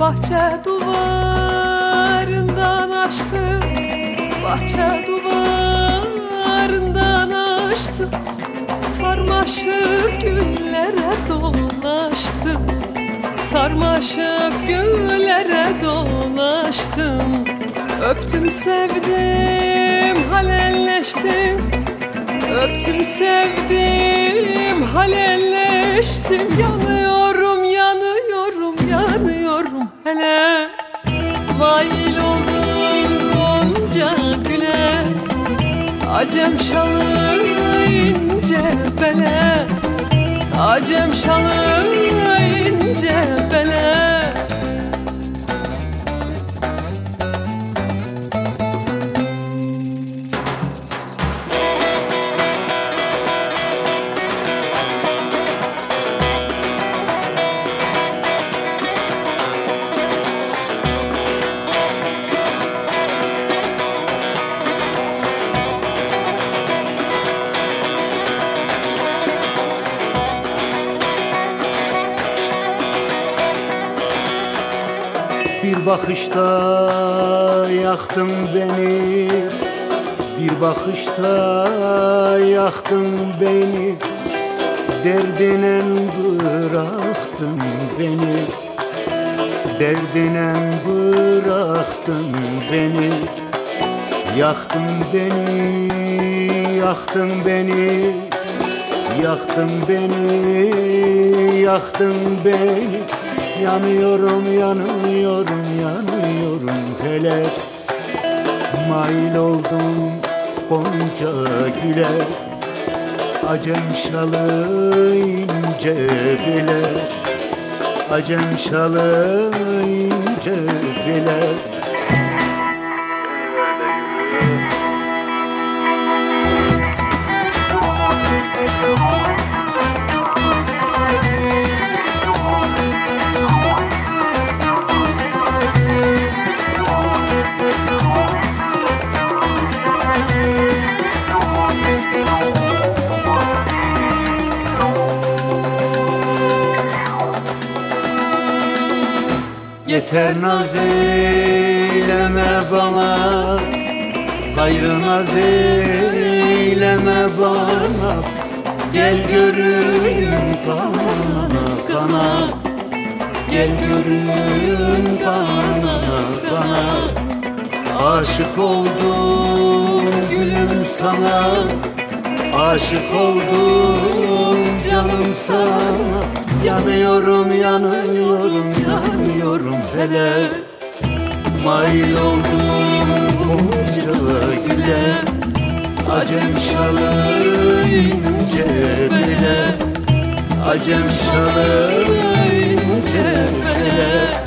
Bahçe duvarından açtı. Bahçe duvarından açtı. Sarmaşık güllere dolaştım Sarmaşık güllere dolaştım. Öptüm sevdim halelleştim. Öptüm sevdim halelleştim. Yanıyorum Acem şalı ince bele. Acem şalı ince Bir bakışta yaktın beni. Bir bakışta yaktın beni. Derdine bıraktın beni. Derdine bıraktın beni. Yaktın beni, yaktın beni. Yaktın beni, yaktın beni Yanıyorum, yanıyorum, yanıyorum hele. Mail oldum gonca güle. Acem şalı ince bile Acem şalı ince bile Yeter naz eyleme bana Gayrı naz eyleme bana. Gel görün kana kana Gel görün kana kana Aşık oldum gülüm sana Aşık oldum canım sana. Yanıyorum yanıyorum yanıyorum hele Mail oldum bunca güle Acem şalı ince bile Acem şalı ince bile